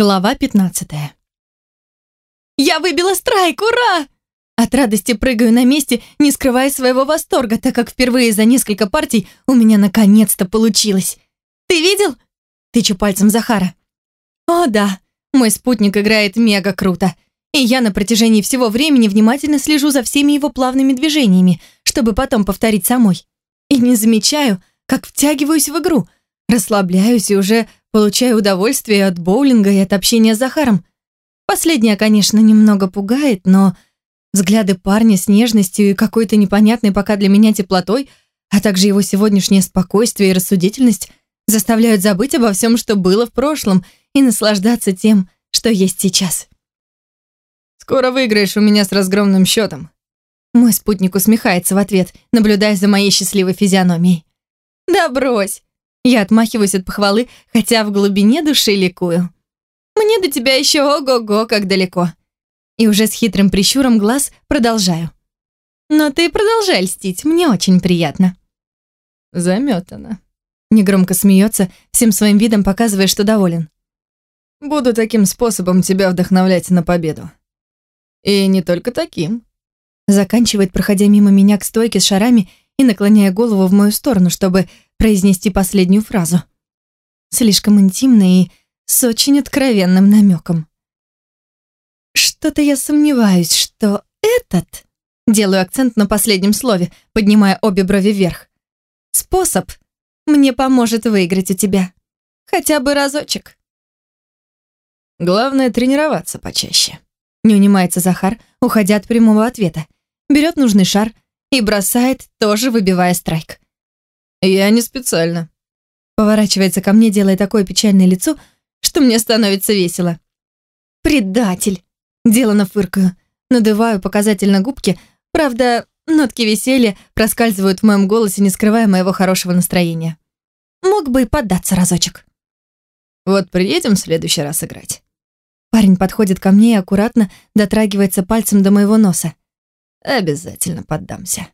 Глава 15. «Я выбила страйк! Ура!» От радости прыгаю на месте, не скрывая своего восторга, так как впервые за несколько партий у меня наконец-то получилось. «Ты видел?» Тычу пальцем Захара. «О, да, мой спутник играет мега круто, и я на протяжении всего времени внимательно слежу за всеми его плавными движениями, чтобы потом повторить самой. И не замечаю, как втягиваюсь в игру, расслабляюсь и уже получаю удовольствие от боулинга и от общения с Захаром. Последнее, конечно, немного пугает, но взгляды парня с нежностью и какой-то непонятной пока для меня теплотой, а также его сегодняшнее спокойствие и рассудительность заставляют забыть обо всем, что было в прошлом, и наслаждаться тем, что есть сейчас. «Скоро выиграешь у меня с разгромным счетом». Мой спутник усмехается в ответ, наблюдая за моей счастливой физиономией. «Да брось!» Я отмахиваюсь от похвалы, хотя в глубине души ликую. «Мне до тебя еще ого-го, как далеко!» И уже с хитрым прищуром глаз продолжаю. «Но ты продолжай льстить, мне очень приятно». Заметано. Негромко смеется, всем своим видом показывая, что доволен. Буду таким способом тебя вдохновлять на победу. И не только таким. Заканчивает, проходя мимо меня к стойке с шарами и наклоняя голову в мою сторону, чтобы произнести последнюю фразу. Слишком интимно и с очень откровенным намеком. Что-то я сомневаюсь, что этот... Делаю акцент на последнем слове, поднимая обе брови вверх. Способ мне поможет выиграть у тебя. Хотя бы разочек. Главное тренироваться почаще. Не унимается Захар, уходя от прямого ответа. Берет нужный шар и бросает, тоже выбивая страйк. «Я не специально». Поворачивается ко мне, делая такое печальное лицо, что мне становится весело. «Предатель!» Делано фыркаю. Надуваю показательно губки. Правда, нотки веселья проскальзывают в моем голосе, не скрывая моего хорошего настроения. Мог бы и поддаться разочек. Вот приедем в следующий раз играть. Парень подходит ко мне и аккуратно дотрагивается пальцем до моего носа. Обязательно поддамся.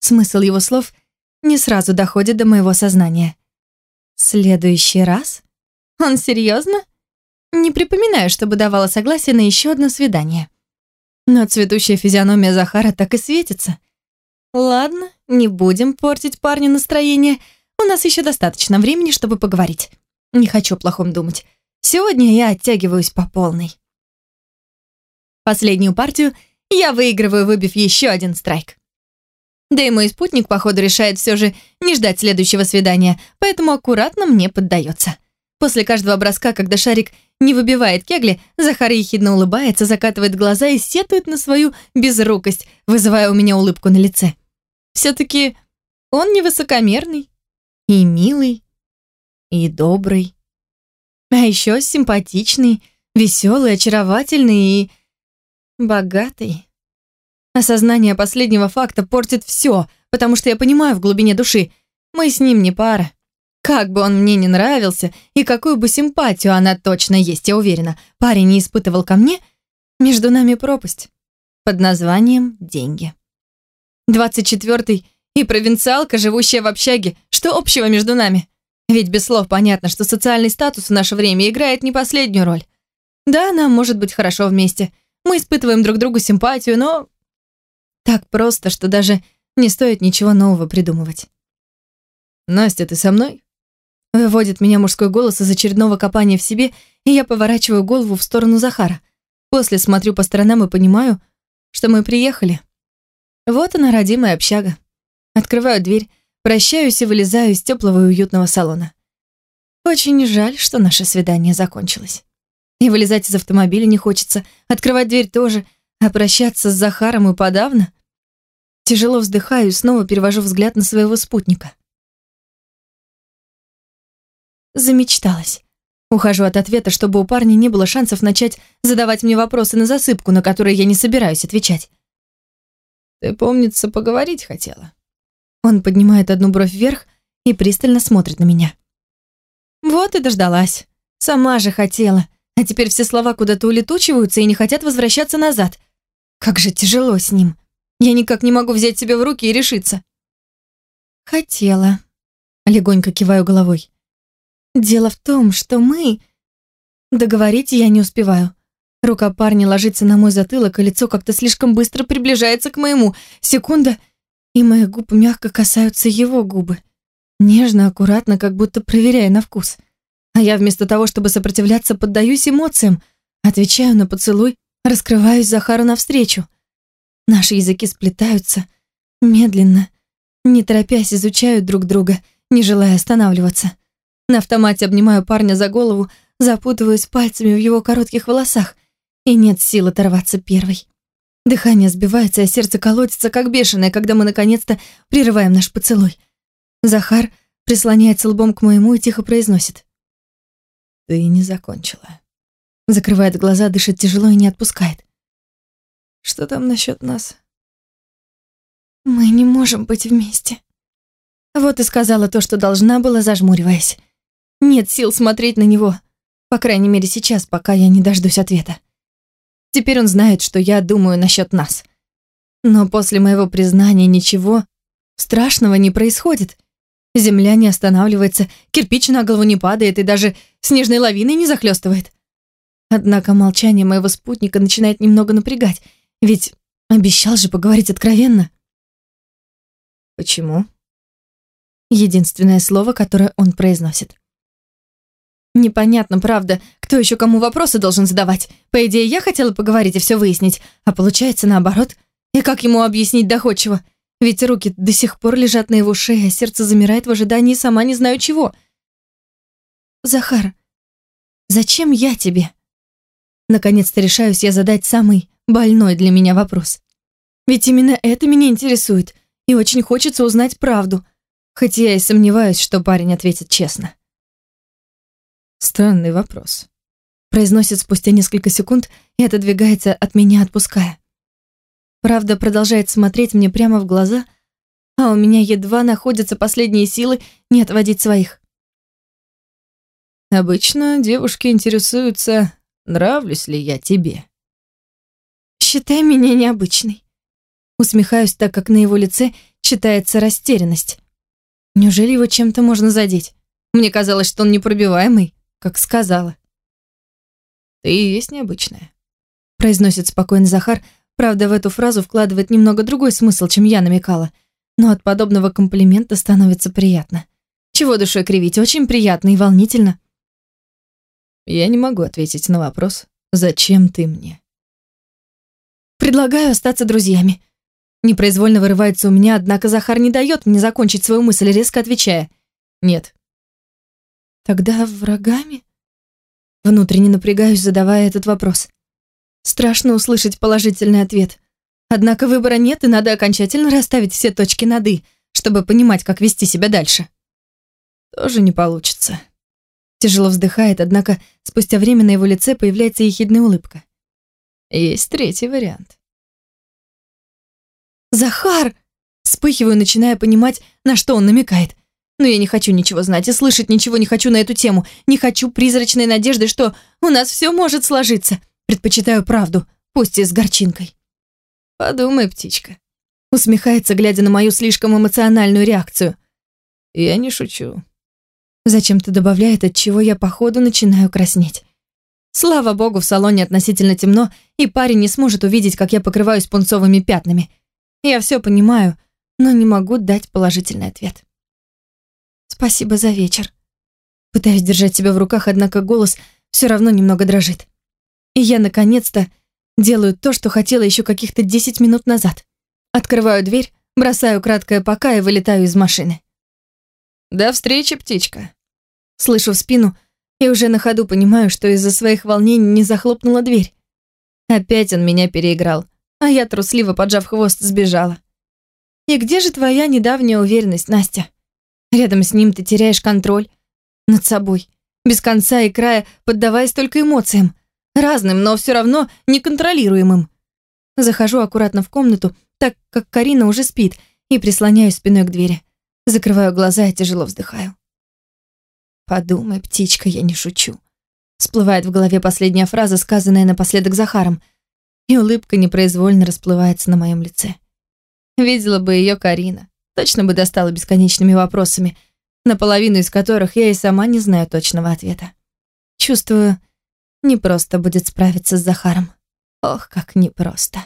Смысл его слов не сразу доходит до моего сознания. Следующий раз? Он серьезно? Не припоминаю, чтобы давала согласие на еще одно свидание. Но цветущая физиономия Захара так и светится. Ладно, не будем портить парню настроение. У нас еще достаточно времени, чтобы поговорить. Не хочу плохом думать. Сегодня я оттягиваюсь по полной. Последнюю партию я выигрываю, выбив еще один страйк. Да и мой спутник, походу, решает все же не ждать следующего свидания, поэтому аккуратно мне поддается. После каждого броска, когда шарик не выбивает кегли, Захар ехидно улыбается, закатывает глаза и сетует на свою безрукость, вызывая у меня улыбку на лице. Все-таки он невысокомерный и милый, и добрый. А еще симпатичный, веселый, очаровательный и богатый. Осознание последнего факта портит все, потому что я понимаю в глубине души, мы с ним не пара. Как бы он мне не нравился, и какую бы симпатию она точно есть, я уверена, парень не испытывал ко мне, между нами пропасть. Под названием «Деньги». Двадцать четвертый и провинциалка, живущая в общаге. Что общего между нами? Ведь без слов понятно, что социальный статус в наше время играет не последнюю роль. Да, нам может быть хорошо вместе. Мы испытываем друг другу симпатию, но так просто, что даже не стоит ничего нового придумывать. «Настя, ты со мной?» Выводит меня мужской голос из очередного копания в себе, и я поворачиваю голову в сторону Захара. После смотрю по сторонам и понимаю, что мы приехали. Вот она, родимая общага. Открываю дверь, прощаюсь и вылезаю из теплого и уютного салона. Очень жаль, что наше свидание закончилось. И вылезать из автомобиля не хочется, открывать дверь тоже, а прощаться с Захаром и подавно. Тяжело вздыхаю и снова перевожу взгляд на своего спутника. Замечталась. Ухожу от ответа, чтобы у парня не было шансов начать задавать мне вопросы на засыпку, на которые я не собираюсь отвечать. «Ты, помнится, поговорить хотела?» Он поднимает одну бровь вверх и пристально смотрит на меня. Вот и дождалась. Сама же хотела. А теперь все слова куда-то улетучиваются и не хотят возвращаться назад. Как же тяжело с ним. Я никак не могу взять себя в руки и решиться. Хотела. Легонько киваю головой. Дело в том, что мы... Договорить я не успеваю. Рука парня ложится на мой затылок, и лицо как-то слишком быстро приближается к моему. Секунда, и мои губы мягко касаются его губы. Нежно, аккуратно, как будто проверяя на вкус. А я вместо того, чтобы сопротивляться, поддаюсь эмоциям, отвечаю на поцелуй, раскрываюсь Захару навстречу. Наши языки сплетаются, медленно, не торопясь изучают друг друга, не желая останавливаться. На автомате обнимаю парня за голову, запутываюсь пальцами в его коротких волосах, и нет сил оторваться первой. Дыхание сбивается, а сердце колотится, как бешеное, когда мы наконец-то прерываем наш поцелуй. Захар прислоняется лбом к моему и тихо произносит. «Ты не закончила». Закрывает глаза, дышит тяжело и не отпускает. «Что там насчет нас?» «Мы не можем быть вместе». Вот и сказала то, что должна была, зажмуриваясь. Нет сил смотреть на него, по крайней мере сейчас, пока я не дождусь ответа. Теперь он знает, что я думаю насчет нас. Но после моего признания ничего страшного не происходит. Земля не останавливается, кирпич на голову не падает и даже снежной лавиной не захлестывает. Однако молчание моего спутника начинает немного напрягать, ведь обещал же поговорить откровенно. Почему? Единственное слово, которое он произносит. Непонятно, правда, кто еще кому вопросы должен задавать. По идее, я хотела поговорить и все выяснить, а получается наоборот. И как ему объяснить доходчиво? Ведь руки до сих пор лежат на его шее, а сердце замирает в ожидании сама не знаю чего. «Захар, зачем я тебе?» Наконец-то решаюсь я задать самый больной для меня вопрос. Ведь именно это меня интересует, и очень хочется узнать правду, хоть я и сомневаюсь, что парень ответит честно. «Странный вопрос», — произносит спустя несколько секунд и отодвигается от меня, отпуская. Правда продолжает смотреть мне прямо в глаза, а у меня едва находятся последние силы не отводить своих. Обычно девушки интересуются, нравлюсь ли я тебе. Считай меня необычной. Усмехаюсь, так как на его лице читается растерянность. Неужели его чем-то можно задеть? Мне казалось, что он непробиваемый, как сказала. Ты и есть необычная, произносит спокойно Захар, Правда, в эту фразу вкладывает немного другой смысл, чем я намекала. Но от подобного комплимента становится приятно. Чего душой кривить, очень приятно и волнительно. Я не могу ответить на вопрос, зачем ты мне? Предлагаю остаться друзьями. Непроизвольно вырывается у меня, однако Захар не дает мне закончить свою мысль, резко отвечая. Нет. Тогда врагами? Внутренне напрягаюсь, задавая этот вопрос. Страшно услышать положительный ответ. Однако выбора нет, и надо окончательно расставить все точки над «и», чтобы понимать, как вести себя дальше. Тоже не получится. Тяжело вздыхает, однако спустя время на его лице появляется ехидная улыбка. Есть третий вариант. «Захар!» Вспыхиваю, начиная понимать, на что он намекает. Но я не хочу ничего знать и слышать ничего не хочу на эту тему. Не хочу призрачной надежды, что у нас все может сложиться. Предпочитаю правду, пусть и с горчинкой. Подумай, птичка. Усмехается, глядя на мою слишком эмоциональную реакцию. Я не шучу. Зачем-то добавляет, от чего я походу начинаю краснеть. Слава богу, в салоне относительно темно, и парень не сможет увидеть, как я покрываюсь пунцовыми пятнами. Я все понимаю, но не могу дать положительный ответ. Спасибо за вечер. Пытаюсь держать себя в руках, однако голос все равно немного дрожит. И я, наконец-то, делаю то, что хотела еще каких-то 10 минут назад. Открываю дверь, бросаю краткое «пока» и вылетаю из машины. «До встречи, птичка!» Слышу в спину и уже на ходу понимаю, что из-за своих волнений не захлопнула дверь. Опять он меня переиграл, а я, трусливо поджав хвост, сбежала. И где же твоя недавняя уверенность, Настя? Рядом с ним ты теряешь контроль над собой, без конца и края поддаваясь только эмоциям. Разным, но все равно неконтролируемым. Захожу аккуратно в комнату, так как Карина уже спит, и прислоняюсь спиной к двери. Закрываю глаза и тяжело вздыхаю. «Подумай, птичка, я не шучу». Всплывает в голове последняя фраза, сказанная напоследок Захаром, и улыбка непроизвольно расплывается на моем лице. Видела бы ее Карина, точно бы достала бесконечными вопросами, наполовину из которых я и сама не знаю точного ответа. Чувствую, Не просто будет справиться с Захаром. Ох, как непросто.